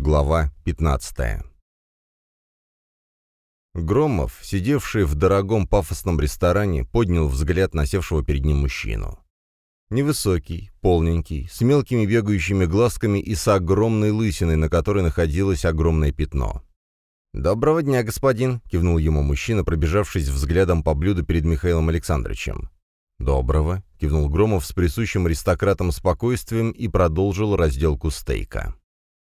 Глава 15 Громов, сидевший в дорогом пафосном ресторане, поднял взгляд на севшего перед ним мужчину. Невысокий, полненький, с мелкими бегающими глазками и с огромной лысиной, на которой находилось огромное пятно. «Доброго дня, господин», — кивнул ему мужчина, пробежавшись взглядом по блюду перед Михаилом Александровичем. «Доброго», — кивнул Громов с присущим аристократом спокойствием и продолжил разделку стейка.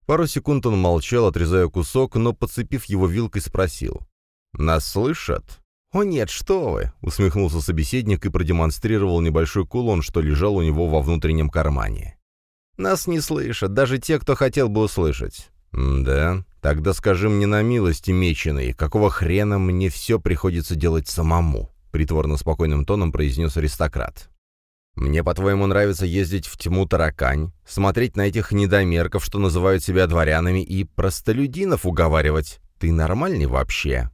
Пару секунд он молчал, отрезая кусок, но, подцепив его вилкой, спросил. «Нас слышат?» «О нет, что вы!» — усмехнулся собеседник и продемонстрировал небольшой кулон, что лежал у него во внутреннем кармане. «Нас не слышат, даже те, кто хотел бы услышать». «Да, тогда скажи мне на милости, меченый, какого хрена мне все приходится делать самому?» — притворно спокойным тоном произнес аристократ. Мне, по-твоему, нравится ездить в тьму таракань, смотреть на этих недомерков, что называют себя дворянами, и простолюдинов уговаривать. Ты нормальный вообще?»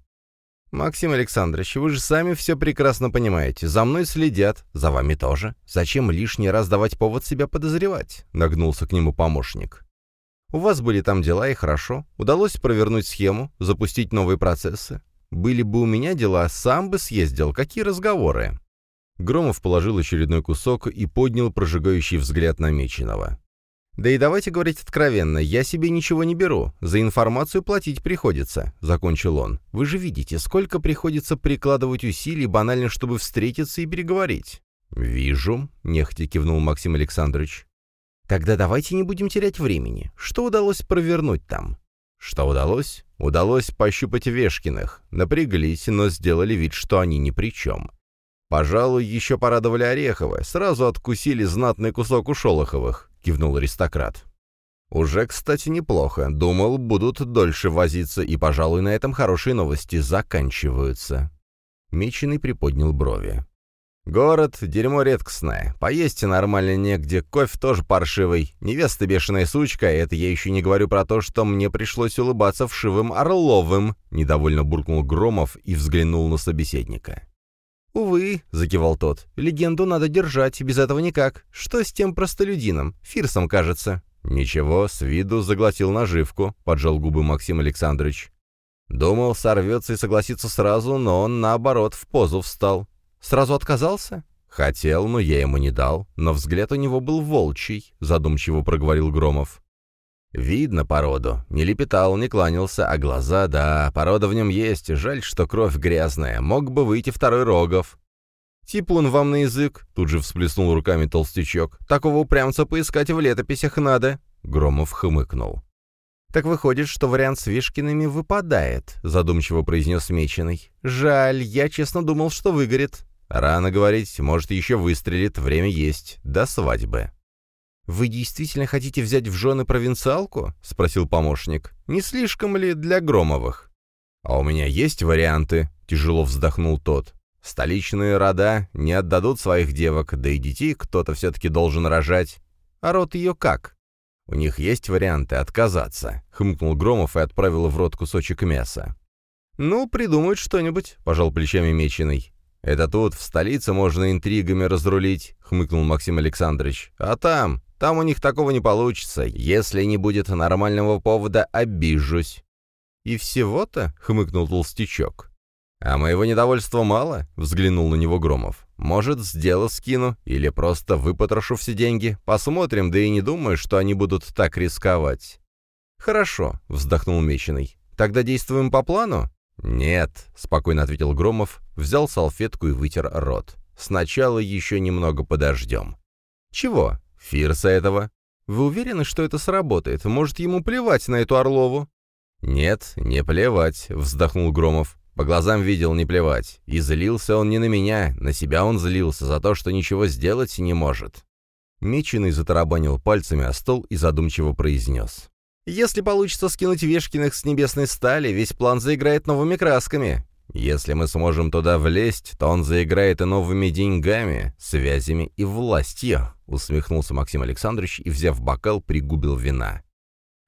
«Максим Александрович, вы же сами все прекрасно понимаете. За мной следят, за вами тоже. Зачем лишний раз давать повод себя подозревать?» — нагнулся к нему помощник. «У вас были там дела, и хорошо. Удалось провернуть схему, запустить новые процессы. Были бы у меня дела, сам бы съездил. Какие разговоры?» Громов положил очередной кусок и поднял прожигающий взгляд на Меченого. «Да и давайте говорить откровенно, я себе ничего не беру, за информацию платить приходится», — закончил он. «Вы же видите, сколько приходится прикладывать усилий банально, чтобы встретиться и переговорить». «Вижу», — нехотя кивнул Максим Александрович. «Тогда давайте не будем терять времени. Что удалось провернуть там?» «Что удалось?» «Удалось пощупать Вешкиных. Напряглись, но сделали вид, что они ни при чем. «Пожалуй, еще порадовали Орехова. Сразу откусили знатный кусок у Шолоховых», — кивнул аристократ. «Уже, кстати, неплохо. Думал, будут дольше возиться, и, пожалуй, на этом хорошие новости заканчиваются». Меченый приподнял брови. «Город — дерьмо редкостное. Поесть нормально негде, кофе тоже паршивый. Невеста бешеная сучка, это я еще не говорю про то, что мне пришлось улыбаться вшивым Орловым», — недовольно буркнул Громов и взглянул на собеседника. «Увы», — закивал тот, — «легенду надо держать, без этого никак. Что с тем простолюдином? Фирсом, кажется». «Ничего, с виду заглотил наживку», — поджал губы Максим Александрович. Думал, сорвется и согласится сразу, но он, наоборот, в позу встал. «Сразу отказался?» «Хотел, но я ему не дал. Но взгляд у него был волчий», — задумчиво проговорил Громов. Видно породу. Не лепетал, не кланялся, а глаза, да, порода в нем есть. Жаль, что кровь грязная. Мог бы выйти второй Рогов. «Типун вам на язык!» — тут же всплеснул руками толстячок. «Такого упрямца поискать в летописях надо!» Громов хмыкнул. «Так выходит, что вариант с Вишкиными выпадает», — задумчиво произнес Меченый. «Жаль, я честно думал, что выгорит». «Рано говорить, может, еще выстрелит, время есть, до свадьбы». «Вы действительно хотите взять в жены провинциалку?» — спросил помощник. «Не слишком ли для Громовых?» «А у меня есть варианты», — тяжело вздохнул тот. «Столичные рода не отдадут своих девок, да и детей кто-то все-таки должен рожать. А род ее как?» «У них есть варианты отказаться», — хмыкнул Громов и отправил в рот кусочек мяса. «Ну, придумают что-нибудь», — пожал плечами Меченый. «Это тут, в столице, можно интригами разрулить», — хмыкнул Максим Александрович. «А там, там у них такого не получится. Если не будет нормального повода, обижусь». «И всего-то?» — хмыкнул толстячок. «А моего недовольства мало?» — взглянул на него Громов. «Может, с дела скину или просто выпотрошу все деньги? Посмотрим, да и не думаю, что они будут так рисковать». «Хорошо», — вздохнул Меченый. «Тогда действуем по плану?» «Нет», — спокойно ответил Громов, взял салфетку и вытер рот. «Сначала еще немного подождем». «Чего?» Фирса этого. Вы уверены, что это сработает? Может, ему плевать на эту Орлову?» «Нет, не плевать», — вздохнул Громов. По глазам видел не плевать. И злился он не на меня, на себя он злился за то, что ничего сделать не может. Меченый затарабанил пальцами о стол и задумчиво произнес. «Если получится скинуть Вешкиных с небесной стали, весь план заиграет новыми красками. Если мы сможем туда влезть, то он заиграет и новыми деньгами, связями и властью», — усмехнулся Максим Александрович и, взяв бокал, пригубил вина.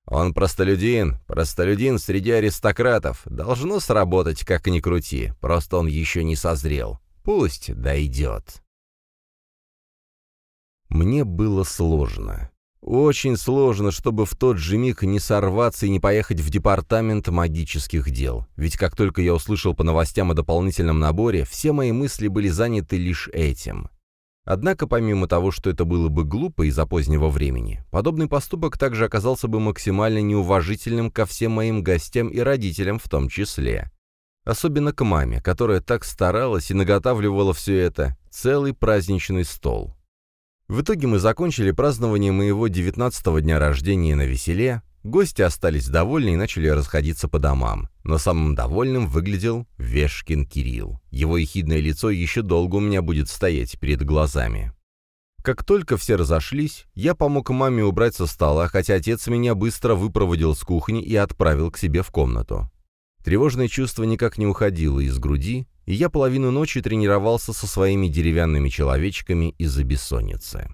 «Он простолюдин, простолюдин среди аристократов. Должно сработать, как ни крути, просто он еще не созрел. Пусть дойдет». Мне было сложно. Очень сложно, чтобы в тот же миг не сорваться и не поехать в департамент магических дел. Ведь как только я услышал по новостям о дополнительном наборе, все мои мысли были заняты лишь этим. Однако, помимо того, что это было бы глупо из-за позднего времени, подобный поступок также оказался бы максимально неуважительным ко всем моим гостям и родителям в том числе. Особенно к маме, которая так старалась и наготавливала все это, целый праздничный стол. В итоге мы закончили празднование моего девятнадцатого дня рождения на веселе, гости остались довольны и начали расходиться по домам. Но самым довольным выглядел Вешкин Кирилл. Его ехидное лицо еще долго у меня будет стоять перед глазами. Как только все разошлись, я помог маме убрать со стола, хотя отец меня быстро выпроводил с кухни и отправил к себе в комнату. Тревожное чувство никак не уходило из груди, и я половину ночи тренировался со своими деревянными человечками из-за бессонницы.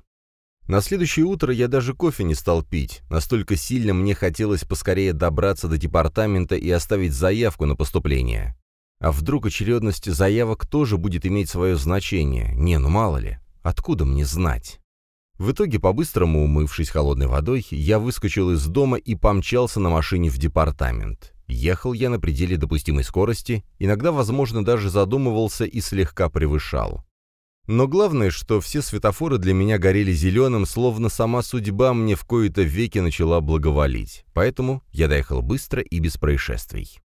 На следующее утро я даже кофе не стал пить, настолько сильно мне хотелось поскорее добраться до департамента и оставить заявку на поступление. А вдруг очередность заявок тоже будет иметь свое значение? Не, ну мало ли. Откуда мне знать? В итоге, по-быстрому умывшись холодной водой, я выскочил из дома и помчался на машине в департамент. Ехал я на пределе допустимой скорости, иногда, возможно, даже задумывался и слегка превышал. Но главное, что все светофоры для меня горели зеленым, словно сама судьба мне в кои-то веки начала благоволить. Поэтому я доехал быстро и без происшествий.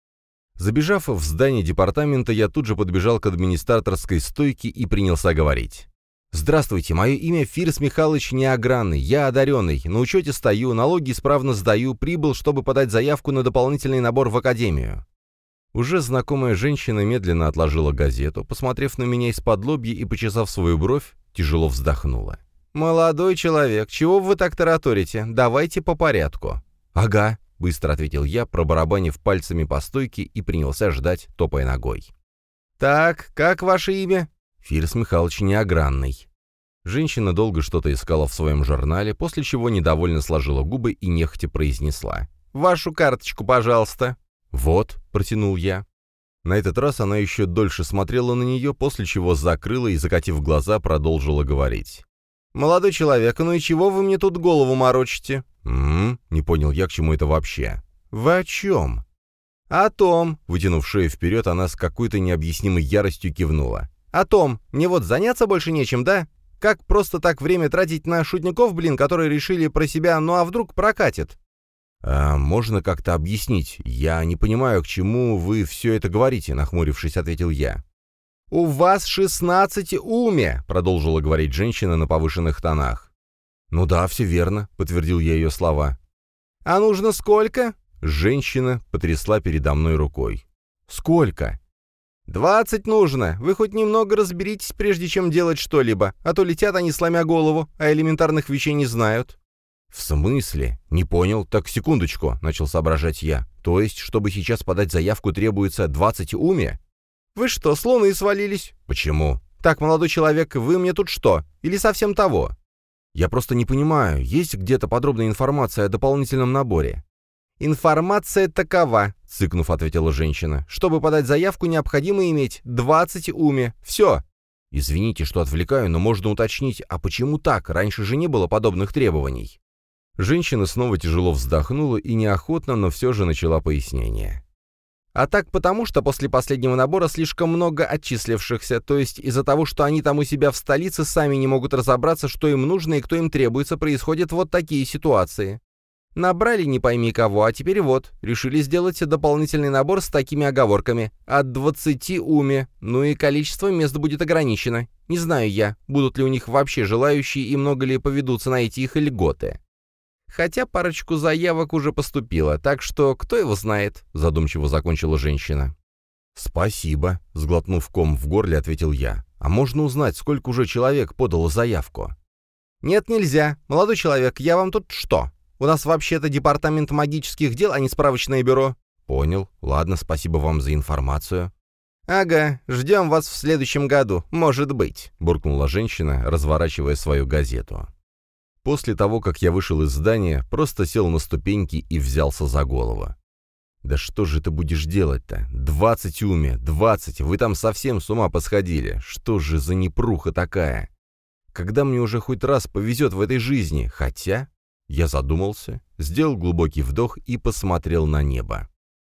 Забежав в здание департамента, я тут же подбежал к администраторской стойке и принялся говорить. «Здравствуйте, мое имя Фирс Михайлович Неогранный, я одаренный, на учете стою, налоги исправно сдаю, прибыл, чтобы подать заявку на дополнительный набор в академию». Уже знакомая женщина медленно отложила газету, посмотрев на меня из-под лобья и почесав свою бровь, тяжело вздохнула. «Молодой человек, чего вы так тараторите? Давайте по порядку». «Ага», — быстро ответил я, пробарабанив пальцами по стойке и принялся ждать, топая ногой. «Так, как ваше имя?» Фирс Михайлович неогранный. Женщина долго что-то искала в своем журнале, после чего недовольно сложила губы и нехотя произнесла. «Вашу карточку, пожалуйста». «Вот», — протянул я. На этот раз она еще дольше смотрела на нее, после чего закрыла и, закатив глаза, продолжила говорить. «Молодой человек, ну и чего вы мне тут голову морочите?» «М-м-м», не понял я, к чему это вообще. «Вы о чем?» «О том», — вытянув шею вперед, она с какой-то необъяснимой яростью кивнула. «О том, мне вот заняться больше нечем, да? Как просто так время тратить на шутников, блин, которые решили про себя, ну а вдруг прокатит?» «А можно как-то объяснить? Я не понимаю, к чему вы все это говорите», — нахмурившись, ответил я. «У вас шестнадцать уме», — продолжила говорить женщина на повышенных тонах. «Ну да, все верно», — подтвердил я ее слова. «А нужно сколько?» Женщина потрясла передо мной рукой. «Сколько?» «Двадцать нужно. Вы хоть немного разберитесь, прежде чем делать что-либо, а то летят они, сломя голову, а элементарных вещей не знают». «В смысле? Не понял. Так, секундочку», — начал соображать я. «То есть, чтобы сейчас подать заявку, требуется двадцать уме?» «Вы что, с луны свалились?» «Почему?» «Так, молодой человек, вы мне тут что? Или совсем того?» «Я просто не понимаю, есть где-то подробная информация о дополнительном наборе?» «Информация такова», — цыкнув, ответила женщина. «Чтобы подать заявку, необходимо иметь 20 уме. Все». «Извините, что отвлекаю, но можно уточнить, а почему так? Раньше же не было подобных требований». Женщина снова тяжело вздохнула и неохотно, но все же начала пояснение. А так потому, что после последнего набора слишком много отчислившихся, то есть из-за того, что они там у себя в столице сами не могут разобраться, что им нужно и кто им требуется, происходят вот такие ситуации. Набрали не пойми кого, а теперь вот, решили сделать дополнительный набор с такими оговорками. От 20 уме, ну и количество мест будет ограничено. Не знаю я, будут ли у них вообще желающие и много ли поведутся на эти их льготы. Хотя парочку заявок уже поступило, так что кто его знает, задумчиво закончила женщина. «Спасибо», — сглотнув ком в горле, ответил я. «А можно узнать, сколько уже человек подало заявку?» «Нет, нельзя. Молодой человек, я вам тут что? У нас вообще-то департамент магических дел, а не справочное бюро». «Понял. Ладно, спасибо вам за информацию». «Ага, ждем вас в следующем году, может быть», — буркнула женщина, разворачивая свою газету. После того, как я вышел из здания, просто сел на ступеньки и взялся за голову. «Да что же ты будешь делать-то? Двадцать уме, двадцать, вы там совсем с ума посходили. Что же за непруха такая? Когда мне уже хоть раз повезет в этой жизни? Хотя, Я задумался, сделал глубокий вдох и посмотрел на небо.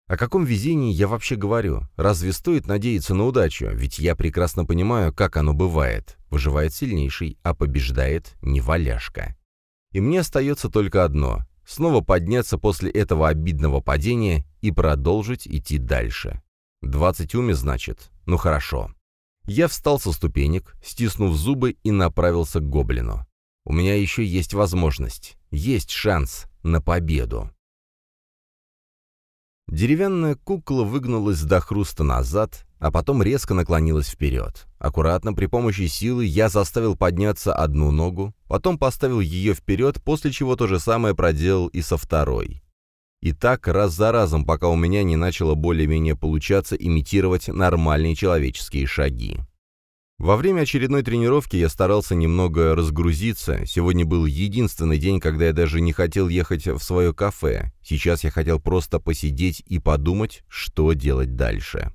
О каком везении я вообще говорю? Разве стоит надеяться на удачу? Ведь я прекрасно понимаю, как оно бывает. Выживает сильнейший, а побеждает неваляшка. И мне остается только одно — снова подняться после этого обидного падения и продолжить идти дальше. Двадцать уми, значит? Ну хорошо. Я встал со ступенек, стиснув зубы и направился к гоблину. У меня еще есть возможность, есть шанс на победу. Деревянная кукла выгнулась до хруста назад, а потом резко наклонилась вперед. Аккуратно, при помощи силы, я заставил подняться одну ногу, потом поставил ее вперед, после чего то же самое проделал и со второй. И так раз за разом, пока у меня не начало более-менее получаться имитировать нормальные человеческие шаги. Во время очередной тренировки я старался немного разгрузиться. Сегодня был единственный день, когда я даже не хотел ехать в свое кафе. Сейчас я хотел просто посидеть и подумать, что делать дальше.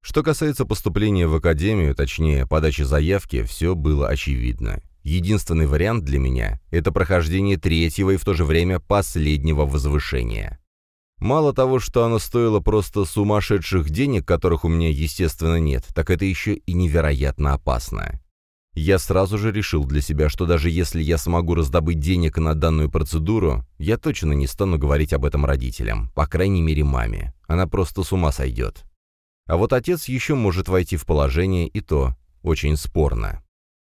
Что касается поступления в академию, точнее, подачи заявки, все было очевидно. Единственный вариант для меня – это прохождение третьего и в то же время последнего возвышения. Мало того, что оно стоило просто сумасшедших денег, которых у меня, естественно, нет, так это еще и невероятно опасно. Я сразу же решил для себя, что даже если я смогу раздобыть денег на данную процедуру, я точно не стану говорить об этом родителям, по крайней мере маме. Она просто с ума сойдет. А вот отец еще может войти в положение, и то очень спорно.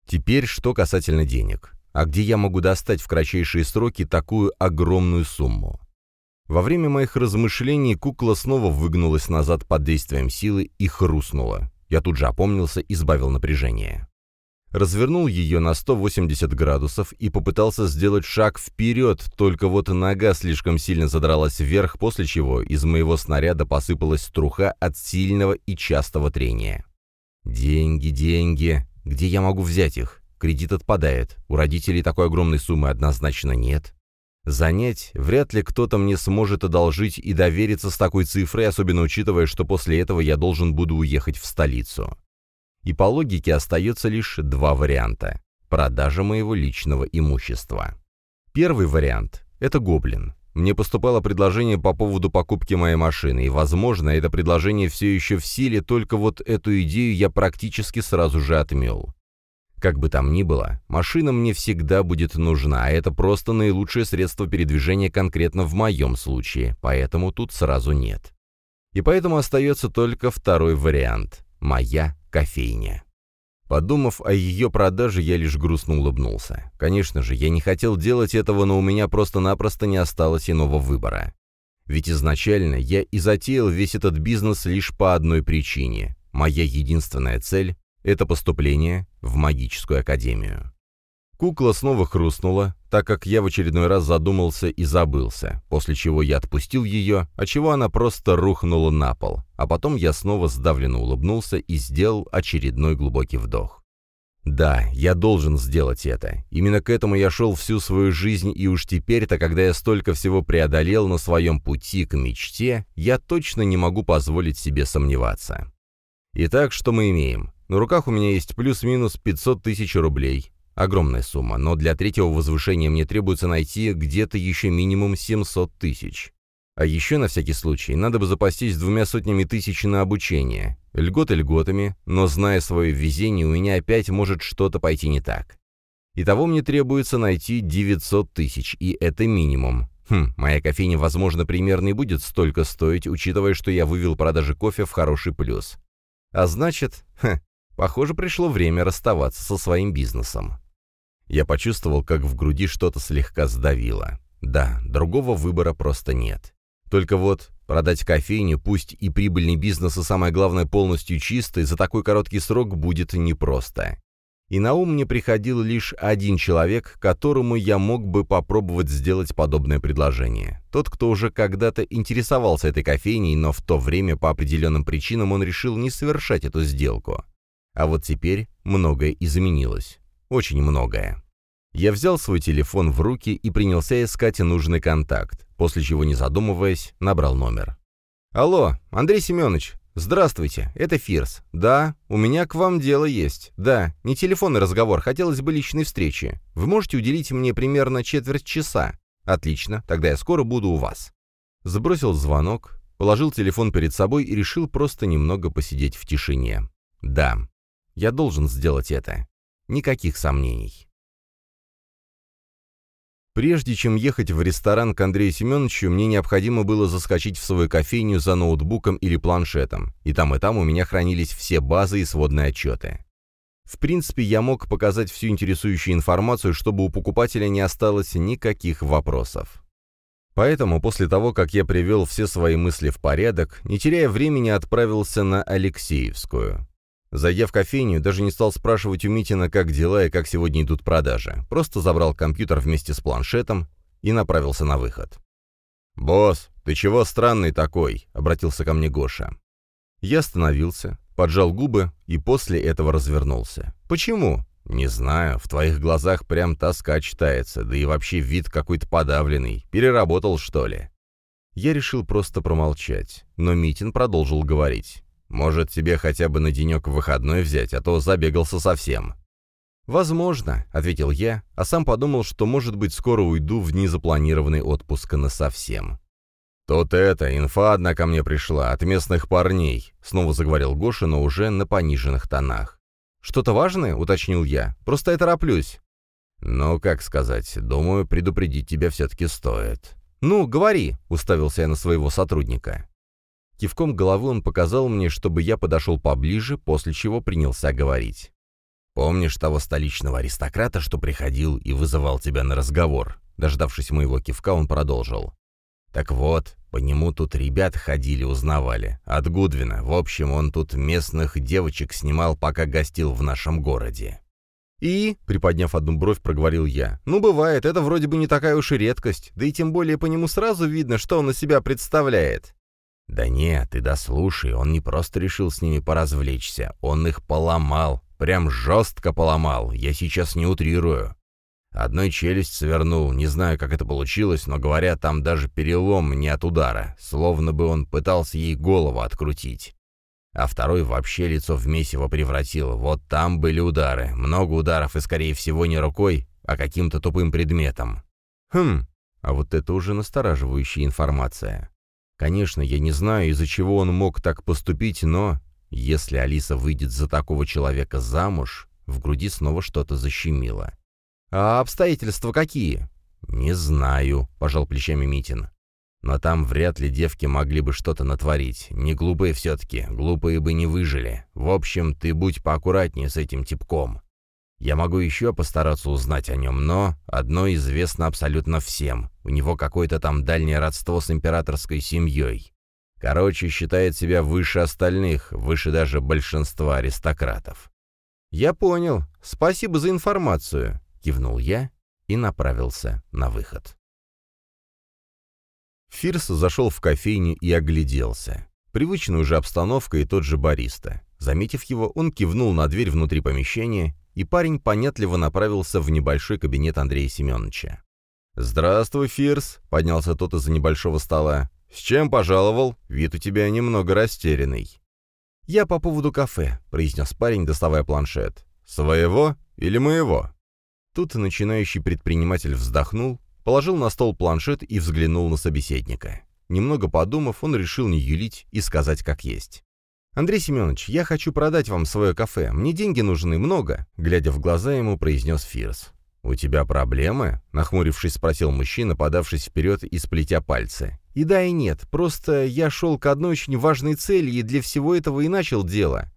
Теперь что касательно денег. А где я могу достать в кратчайшие сроки такую огромную сумму? Во время моих размышлений кукла снова выгнулась назад под действием силы и хрустнула. Я тут же опомнился и сбавил напряжение. Развернул ее на 180 градусов и попытался сделать шаг вперед, только вот нога слишком сильно задралась вверх, после чего из моего снаряда посыпалась струха от сильного и частого трения. «Деньги, деньги. Где я могу взять их? Кредит отпадает. У родителей такой огромной суммы однозначно нет. Занять вряд ли кто-то мне сможет одолжить и довериться с такой цифрой, особенно учитывая, что после этого я должен буду уехать в столицу. И по логике остается лишь два варианта. Продажа моего личного имущества. Первый вариант – это гоблин. Мне поступало предложение по поводу покупки моей машины, и, возможно, это предложение все еще в силе, только вот эту идею я практически сразу же отмел. Как бы там ни было, машина мне всегда будет нужна, а это просто наилучшее средство передвижения конкретно в моем случае, поэтому тут сразу нет. И поэтому остается только второй вариант – моя кофейня. Подумав о ее продаже, я лишь грустно улыбнулся. Конечно же, я не хотел делать этого, но у меня просто-напросто не осталось иного выбора. Ведь изначально я и затеял весь этот бизнес лишь по одной причине. Моя единственная цель это поступление в магическую академию. Кукла снова хрустнула, так как я в очередной раз задумался и забылся, после чего я отпустил ее, чего она просто рухнула на пол, а потом я снова сдавленно улыбнулся и сделал очередной глубокий вдох. Да, я должен сделать это. Именно к этому я шел всю свою жизнь, и уж теперь-то, когда я столько всего преодолел на своем пути к мечте, я точно не могу позволить себе сомневаться. Итак, что мы имеем? На руках у меня есть плюс-минус 500 тысяч рублей. Огромная сумма, но для третьего возвышения мне требуется найти где-то еще минимум 700 тысяч. А еще, на всякий случай, надо бы запастись двумя сотнями тысяч на обучение. Льготы льготами, но, зная свое везение, у меня опять может что-то пойти не так. Итого мне требуется найти 900 тысяч, и это минимум. Хм, моя кофейня, возможно, примерно и будет столько стоить, учитывая, что я вывел продажи кофе в хороший плюс. А значит, ха, Похоже, пришло время расставаться со своим бизнесом. Я почувствовал, как в груди что-то слегка сдавило. Да, другого выбора просто нет. Только вот продать кофейню, пусть и прибыльный бизнес, и самое главное полностью чистый, за такой короткий срок будет непросто. И на ум мне приходил лишь один человек, которому я мог бы попробовать сделать подобное предложение. Тот, кто уже когда-то интересовался этой кофейней, но в то время по определенным причинам он решил не совершать эту сделку. А вот теперь многое изменилось. Очень многое. Я взял свой телефон в руки и принялся искать нужный контакт, после чего, не задумываясь, набрал номер. «Алло, Андрей Семенович, здравствуйте, это Фирс. Да, у меня к вам дело есть. Да, не телефонный разговор, хотелось бы личной встречи. Вы можете уделить мне примерно четверть часа? Отлично, тогда я скоро буду у вас. Сбросил звонок, положил телефон перед собой и решил просто немного посидеть в тишине. Да, я должен сделать это. Никаких сомнений. Прежде чем ехать в ресторан к Андрею Семеновичу, мне необходимо было заскочить в свою кофейню за ноутбуком или планшетом, и там и там у меня хранились все базы и сводные отчеты. В принципе, я мог показать всю интересующую информацию, чтобы у покупателя не осталось никаких вопросов. Поэтому после того, как я привел все свои мысли в порядок, не теряя времени, отправился на Алексеевскую. Зайдя в кофейню, даже не стал спрашивать у Митина, как дела и как сегодня идут продажи. Просто забрал компьютер вместе с планшетом и направился на выход. «Босс, ты чего странный такой?» — обратился ко мне Гоша. Я остановился, поджал губы и после этого развернулся. «Почему?» «Не знаю, в твоих глазах прям тоска читается, да и вообще вид какой-то подавленный. Переработал, что ли?» Я решил просто промолчать, но Митин продолжил говорить. Может, тебе хотя бы на денек выходной взять, а то забегался совсем». «Возможно», — ответил я, а сам подумал, что, может быть, скоро уйду в незапланированный отпуск насовсем. «Тут это, инфа одна ко мне пришла, от местных парней», — снова заговорил Гоша, но уже на пониженных тонах. «Что-то важное?» — уточнил я. «Просто я тороплюсь». «Ну, как сказать, думаю, предупредить тебя все-таки стоит». «Ну, говори», — уставился я на своего сотрудника. Кивком головы он показал мне, чтобы я подошел поближе, после чего принялся говорить. «Помнишь того столичного аристократа, что приходил и вызывал тебя на разговор?» Дождавшись моего кивка, он продолжил. «Так вот, по нему тут ребят ходили, узнавали. От Гудвина. В общем, он тут местных девочек снимал, пока гостил в нашем городе». «И?» — приподняв одну бровь, проговорил я. «Ну, бывает, это вроде бы не такая уж и редкость. Да и тем более по нему сразу видно, что он из себя представляет». «Да нет, ты дослушай, он не просто решил с ними поразвлечься, он их поломал, прям жестко поломал, я сейчас не утрирую. Одной челюсть свернул, не знаю, как это получилось, но, говорят, там даже перелом не от удара, словно бы он пытался ей голову открутить. А второй вообще лицо в месиво превратил, вот там были удары, много ударов и, скорее всего, не рукой, а каким-то тупым предметом. Хм, а вот это уже настораживающая информация. Конечно, я не знаю, из-за чего он мог так поступить, но... Если Алиса выйдет за такого человека замуж, в груди снова что-то защемило. «А обстоятельства какие?» «Не знаю», — пожал плечами Митин. «Но там вряд ли девки могли бы что-то натворить. Не глупые все-таки, глупые бы не выжили. В общем, ты будь поаккуратнее с этим типком. Я могу еще постараться узнать о нем, но одно известно абсолютно всем. У него какое-то там дальнее родство с императорской семьей. Короче, считает себя выше остальных, выше даже большинства аристократов. «Я понял. Спасибо за информацию», — кивнул я и направился на выход. Фирс зашел в кофейню и огляделся. Привычная уже обстановка и тот же бариста. Заметив его, он кивнул на дверь внутри помещения и парень понятливо направился в небольшой кабинет Андрея Семеновича. «Здравствуй, Фирс», — поднялся тот из-за небольшого стола. «С чем пожаловал? Вид у тебя немного растерянный». «Я по поводу кафе», — произнес парень, доставая планшет. «Своего или моего?» Тут начинающий предприниматель вздохнул, положил на стол планшет и взглянул на собеседника. Немного подумав, он решил не юлить и сказать как есть. «Андрей Семенович, я хочу продать вам свое кафе. Мне деньги нужны много», — глядя в глаза ему, произнес Фирс. «У тебя проблемы?» — нахмурившись, спросил мужчина, подавшись вперед и сплетя пальцы. «И да, и нет. Просто я шел к одной очень важной цели и для всего этого и начал дело.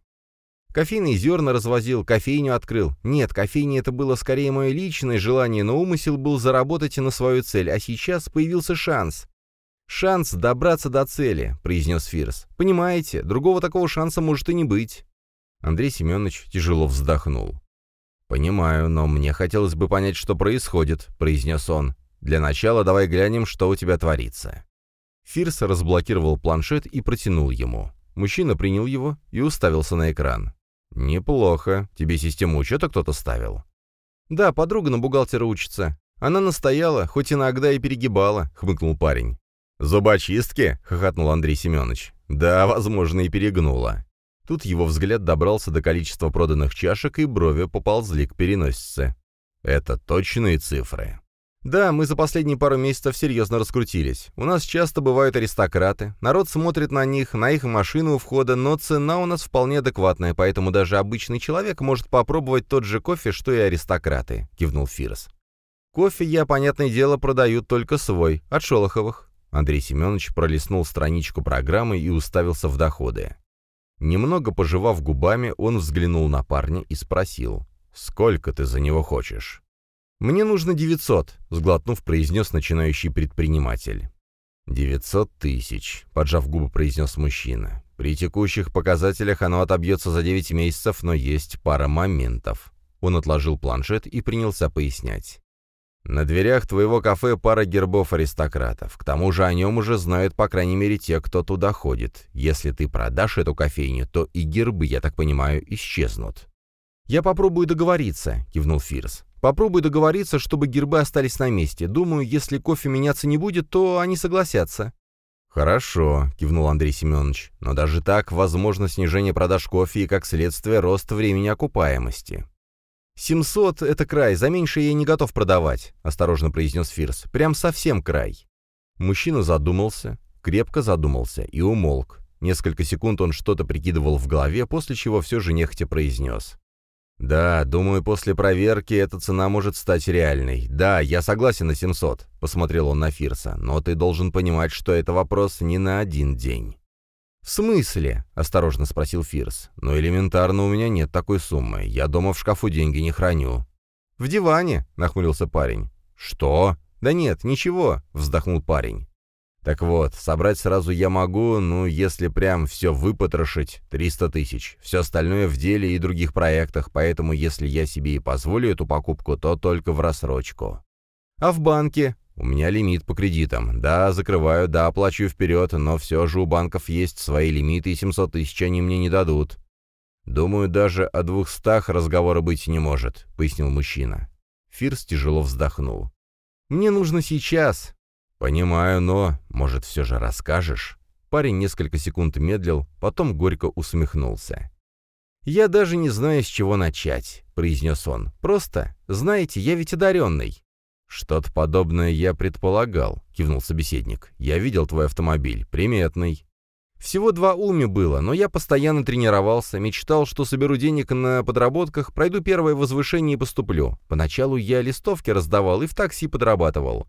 Кофейные зерна развозил, кофейню открыл. Нет, кофейня это было скорее мое личное желание, но умысел был заработать на свою цель, а сейчас появился шанс. «Шанс добраться до цели», — произнес Фирс. «Понимаете, другого такого шанса может и не быть». Андрей Семенович тяжело вздохнул. «Понимаю, но мне хотелось бы понять, что происходит», — произнес он. «Для начала давай глянем, что у тебя творится». Фирс разблокировал планшет и протянул ему. Мужчина принял его и уставился на экран. «Неплохо. Тебе систему учета кто-то ставил?» «Да, подруга на бухгалтера учится. Она настояла, хоть иногда и перегибала», — хмыкнул парень. «Зубочистки?» — хохотнул Андрей Семенович. «Да, возможно, и перегнула». Тут его взгляд добрался до количества проданных чашек, и брови поползли к переносице. «Это точные цифры?» «Да, мы за последние пару месяцев серьезно раскрутились. У нас часто бывают аристократы, народ смотрит на них, на их машину у входа, но цена у нас вполне адекватная, поэтому даже обычный человек может попробовать тот же кофе, что и аристократы», — кивнул Фирс. «Кофе я, понятное дело, продаю только свой, от Шолоховых». Андрей Семенович пролистнул страничку программы и уставился в доходы. Немного пожевав губами, он взглянул на парня и спросил, «Сколько ты за него хочешь?» «Мне нужно 900», — сглотнув, произнес начинающий предприниматель. «Девятьсот тысяч», — поджав губы, произнес мужчина. «При текущих показателях оно отобьется за девять месяцев, но есть пара моментов». Он отложил планшет и принялся пояснять. «На дверях твоего кафе пара гербов аристократов. К тому же о нем уже знают, по крайней мере, те, кто туда ходит. Если ты продашь эту кофейню, то и гербы, я так понимаю, исчезнут». «Я попробую договориться», — кивнул Фирс. Попробуй договориться, чтобы гербы остались на месте. Думаю, если кофе меняться не будет, то они согласятся». «Хорошо», — кивнул Андрей Семенович. «Но даже так возможно снижение продаж кофе и, как следствие, рост времени окупаемости». «Семьсот — это край, за меньше я не готов продавать», — осторожно произнес Фирс. «Прям совсем край». Мужчина задумался, крепко задумался и умолк. Несколько секунд он что-то прикидывал в голове, после чего все же нехотя произнес. «Да, думаю, после проверки эта цена может стать реальной. Да, я согласен на 700», — посмотрел он на Фирса, «но ты должен понимать, что это вопрос не на один день». «В смысле?» — осторожно спросил Фирс. «Ну, элементарно, у меня нет такой суммы. Я дома в шкафу деньги не храню». «В диване», — нахмурился парень. «Что?» «Да нет, ничего», — вздохнул парень. Так вот, собрать сразу я могу, ну, если прям все выпотрошить, 300 тысяч. Все остальное в деле и других проектах, поэтому если я себе и позволю эту покупку, то только в рассрочку. А в банке? У меня лимит по кредитам. Да, закрываю, да, оплачиваю вперед, но все же у банков есть свои лимиты, и 700 тысяч они мне не дадут. Думаю, даже о двухстах разговора быть не может, пояснил мужчина. Фирс тяжело вздохнул. «Мне нужно сейчас. «Понимаю, но, может, все же расскажешь?» Парень несколько секунд медлил, потом горько усмехнулся. «Я даже не знаю, с чего начать», — произнес он. «Просто, знаете, я ведь одаренный». «Что-то подобное я предполагал», — кивнул собеседник. «Я видел твой автомобиль. Приметный». Всего два уми было, но я постоянно тренировался, мечтал, что соберу денег на подработках, пройду первое возвышение и поступлю. Поначалу я листовки раздавал и в такси подрабатывал.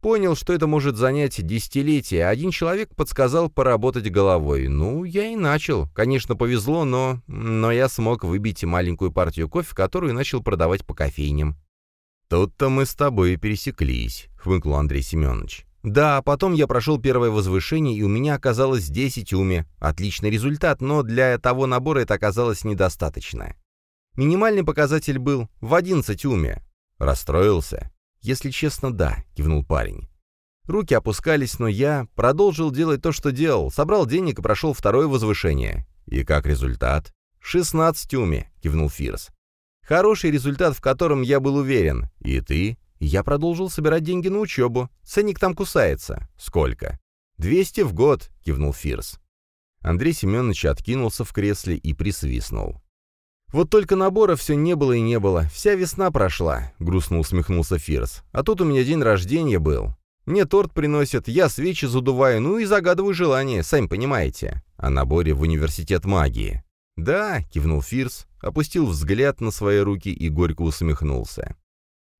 Понял, что это может занять десятилетия, один человек подсказал поработать головой. Ну, я и начал. Конечно, повезло, но... Но я смог выбить маленькую партию кофе, которую начал продавать по кофейням. «Тут-то мы с тобой и пересеклись», — хмыкнул Андрей Семенович. «Да, а потом я прошел первое возвышение, и у меня оказалось 10 уме. Отличный результат, но для того набора это оказалось недостаточно. Минимальный показатель был в 11 уме. Расстроился. «Если честно, да», — кивнул парень. Руки опускались, но я продолжил делать то, что делал, собрал денег и прошел второе возвышение. И как результат? «Шестнадцать уме», — кивнул Фирс. «Хороший результат, в котором я был уверен. И ты?» Я продолжил собирать деньги на учебу. Ценник там кусается. Сколько? «Двести в год», — кивнул Фирс. Андрей Семенович откинулся в кресле и присвистнул. «Вот только набора все не было и не было. Вся весна прошла», — грустно усмехнулся Фирс. «А тут у меня день рождения был. Мне торт приносят, я свечи задуваю, ну и загадываю желание, сами понимаете. О наборе в университет магии». «Да», — кивнул Фирс, опустил взгляд на свои руки и горько усмехнулся.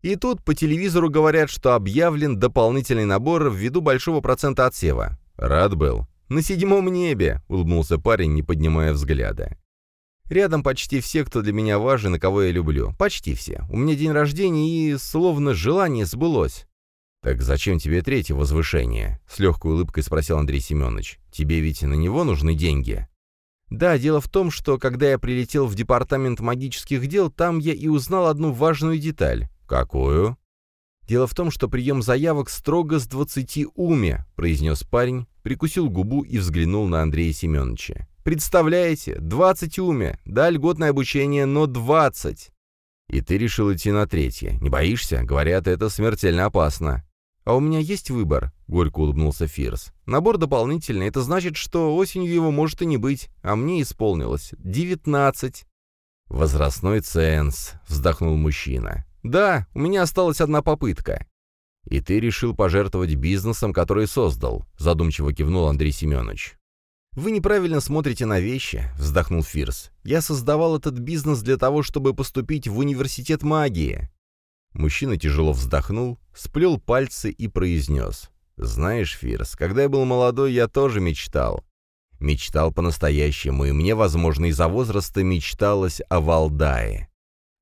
И тут по телевизору говорят, что объявлен дополнительный набор ввиду большого процента отсева. Рад был. «На седьмом небе», — улыбнулся парень, не поднимая взгляда. Рядом почти все, кто для меня важен и кого я люблю. Почти все. У меня день рождения и, словно, желание сбылось. «Так зачем тебе третье возвышение?» — с легкой улыбкой спросил Андрей Семенович. «Тебе ведь на него нужны деньги». «Да, дело в том, что когда я прилетел в департамент магических дел, там я и узнал одну важную деталь». «Какую?» «Дело в том, что прием заявок строго с двадцати уме», — произнес парень, прикусил губу и взглянул на Андрея Семеновича. Представляете, 20 уме, да, льготное обучение, но 20. И ты решил идти на третье. Не боишься? Говорят, это смертельно опасно. А у меня есть выбор, горько улыбнулся Фирс. Набор дополнительный, это значит, что осенью его может и не быть, а мне исполнилось 19. Возрастной ценз, вздохнул мужчина. Да, у меня осталась одна попытка. «И ты решил пожертвовать бизнесом, который создал», — задумчиво кивнул Андрей Семенович. «Вы неправильно смотрите на вещи», — вздохнул Фирс. «Я создавал этот бизнес для того, чтобы поступить в университет магии». Мужчина тяжело вздохнул, сплел пальцы и произнес. «Знаешь, Фирс, когда я был молодой, я тоже мечтал. Мечтал по-настоящему, и мне, возможно, из-за возраста мечталось о Валдае.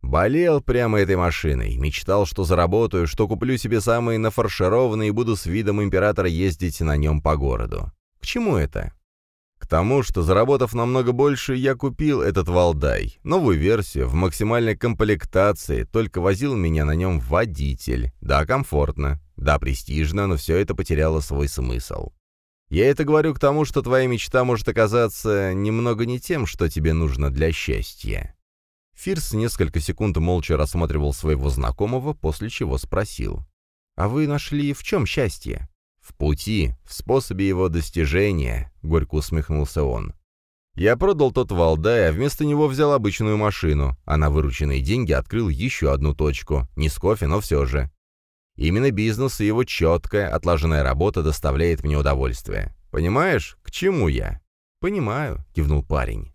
Болел прямо этой машиной, мечтал, что заработаю, что куплю себе самые нафаршированные и буду с видом императора ездить на нем по городу. К чему это? Тому, что заработав намного больше, я купил этот Валдай, новую версию, в максимальной комплектации, только возил меня на нем водитель. Да, комфортно, да, престижно, но все это потеряло свой смысл. Я это говорю к тому, что твоя мечта может оказаться немного не тем, что тебе нужно для счастья. Фирс несколько секунд молча рассматривал своего знакомого, после чего спросил. «А вы нашли в чем счастье?» «В пути, в способе его достижения», — горько усмехнулся он. «Я продал тот Валдай, а вместо него взял обычную машину, а на вырученные деньги открыл еще одну точку. Не с кофе, но все же. Именно бизнес и его четкая, отлаженная работа доставляет мне удовольствие. Понимаешь, к чему я?» «Понимаю», — кивнул парень.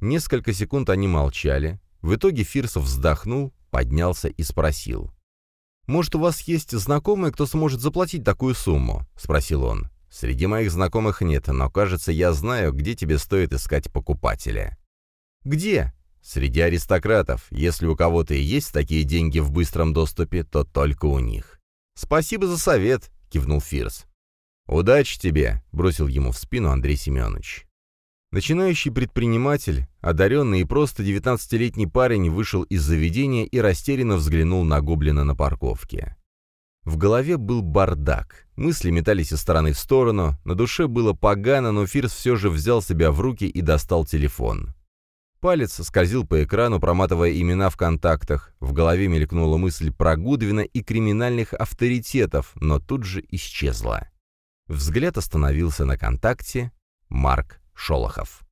Несколько секунд они молчали, в итоге Фирсов вздохнул, поднялся и спросил. «Может, у вас есть знакомые, кто сможет заплатить такую сумму?» — спросил он. «Среди моих знакомых нет, но, кажется, я знаю, где тебе стоит искать покупателя». «Где?» «Среди аристократов. Если у кого-то и есть такие деньги в быстром доступе, то только у них». «Спасибо за совет», — кивнул Фирс. «Удачи тебе», — бросил ему в спину Андрей Семенович. Начинающий предприниматель, одаренный и просто 19-летний парень вышел из заведения и растерянно взглянул на гоблина на парковке. В голове был бардак, мысли метались из стороны в сторону, на душе было погано, но Фирс все же взял себя в руки и достал телефон. Палец скользил по экрану, проматывая имена в контактах. В голове мелькнула мысль про Гудвина и криминальных авторитетов, но тут же исчезла. Взгляд остановился на контакте Марк Шолохов.